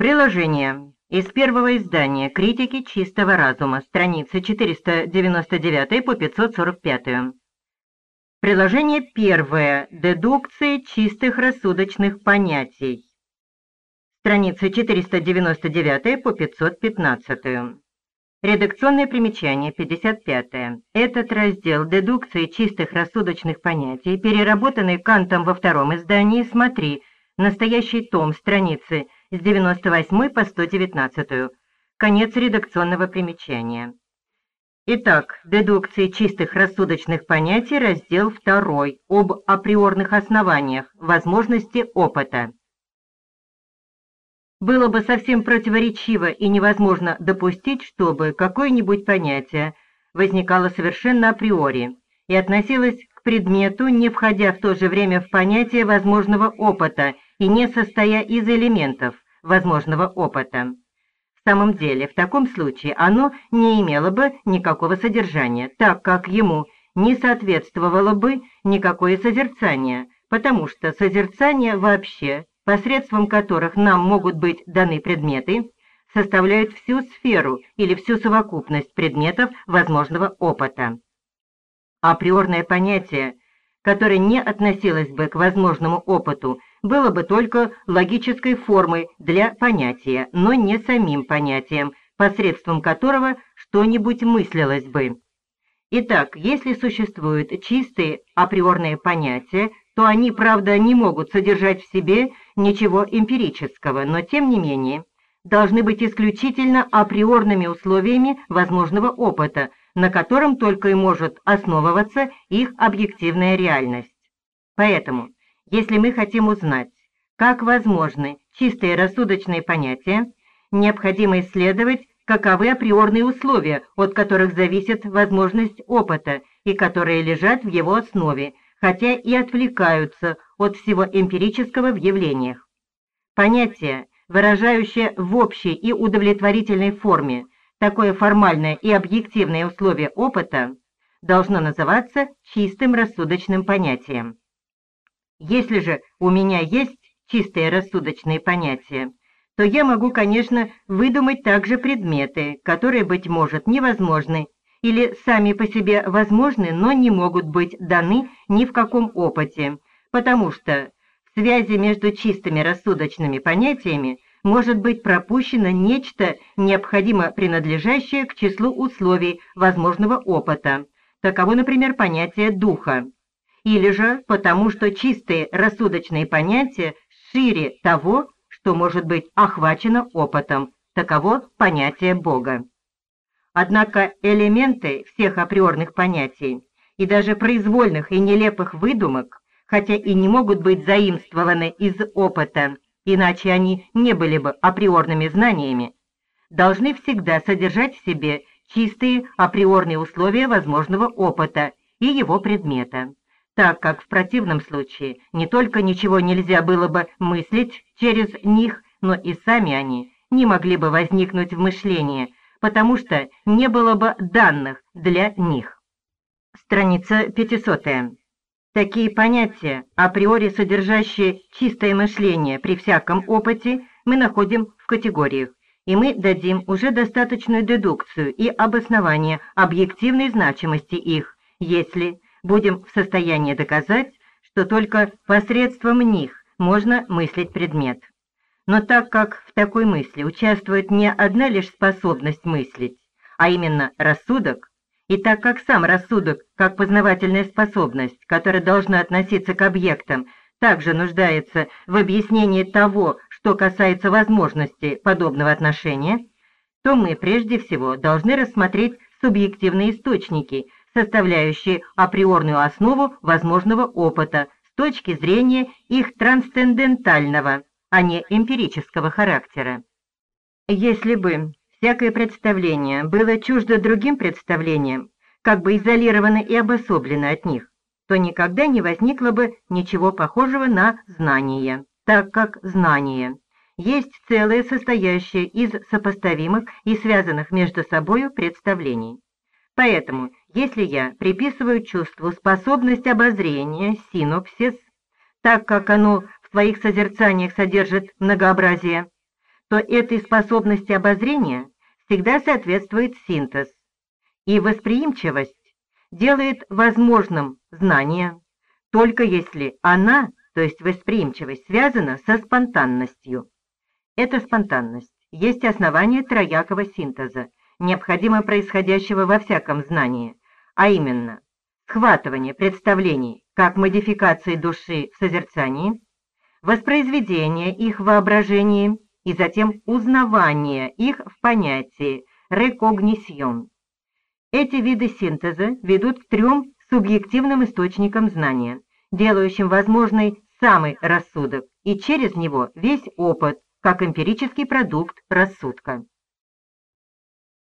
Приложение. Из первого издания «Критики чистого разума», страницы 499 по 545. Приложение первое. Дедукции чистых рассудочных понятий. Страницы 499 по 515. Редакционное примечание 55. Этот раздел дедукции чистых рассудочных понятий, переработанный Кантом во втором издании, смотри, настоящий том, страницы с 98 по 119. Конец редакционного примечания. Итак, дедукции чистых рассудочных понятий, раздел 2, об априорных основаниях, возможности опыта. Было бы совсем противоречиво и невозможно допустить, чтобы какое-нибудь понятие возникало совершенно априори и относилось к предмету, не входя в то же время в понятие возможного опыта и не состоя из элементов возможного опыта. В самом деле, в таком случае оно не имело бы никакого содержания, так как ему не соответствовало бы никакое созерцание, потому что созерцание вообще посредством которых нам могут быть даны предметы, составляют всю сферу или всю совокупность предметов возможного опыта. Априорное понятие, которое не относилось бы к возможному опыту, было бы только логической формой для понятия, но не самим понятием, посредством которого что-нибудь мыслилось бы. Итак, если существуют чистые априорные понятия, то они, правда, не могут содержать в себе ничего эмпирического, но тем не менее должны быть исключительно априорными условиями возможного опыта, на котором только и может основываться их объективная реальность. Поэтому, если мы хотим узнать, как возможны чистые рассудочные понятия, необходимо исследовать, каковы априорные условия, от которых зависит возможность опыта и которые лежат в его основе, хотя и отвлекаются от всего эмпирического в явлениях. Понятие, выражающее в общей и удовлетворительной форме такое формальное и объективное условие опыта, должно называться чистым рассудочным понятием. Если же у меня есть чистые рассудочные понятия, то я могу, конечно, выдумать также предметы, которые, быть может, невозможны или сами по себе возможны, но не могут быть даны ни в каком опыте, потому что в связи между чистыми рассудочными понятиями может быть пропущено нечто, необходимо принадлежащее к числу условий возможного опыта, таково, например, понятие духа, или же потому что чистые рассудочные понятия шире того, что может быть охвачено опытом, таково понятие Бога. Однако элементы всех априорных понятий и даже произвольных и нелепых выдумок, хотя и не могут быть заимствованы из опыта, иначе они не были бы априорными знаниями, должны всегда содержать в себе чистые априорные условия возможного опыта и его предмета, так как в противном случае не только ничего нельзя было бы мыслить через них, но и сами они не могли бы возникнуть в мышлении, потому что не было бы данных для них. Страница 500. Такие понятия, априори содержащие чистое мышление при всяком опыте, мы находим в категориях, и мы дадим уже достаточную дедукцию и обоснование объективной значимости их, если будем в состоянии доказать, что только посредством них можно мыслить предмет. Но так как в такой мысли участвует не одна лишь способность мыслить, а именно рассудок, и так как сам рассудок, как познавательная способность, которая должна относиться к объектам, также нуждается в объяснении того, что касается возможности подобного отношения, то мы прежде всего должны рассмотреть субъективные источники, составляющие априорную основу возможного опыта с точки зрения их трансцендентального а не эмпирического характера. Если бы всякое представление было чуждо другим представлениям, как бы изолировано и обособлено от них, то никогда не возникло бы ничего похожего на знание, так как знание есть целое состоящее из сопоставимых и связанных между собою представлений. Поэтому, если я приписываю чувству способность обозрения, синопсис, так как оно в своих созерцаниях содержит многообразие, то этой способности обозрения всегда соответствует синтез, и восприимчивость делает возможным знание, только если она, то есть восприимчивость, связана со спонтанностью. Эта спонтанность есть основание троякого синтеза, необходимо происходящего во всяком знании, а именно схватывание представлений как модификации души в созерцании, воспроизведение их воображении и затем узнавание их в понятии рекогнисьон. Эти виды синтеза ведут к трем субъективным источникам знания, делающим возможной самый рассудок и через него весь опыт, как эмпирический продукт рассудка.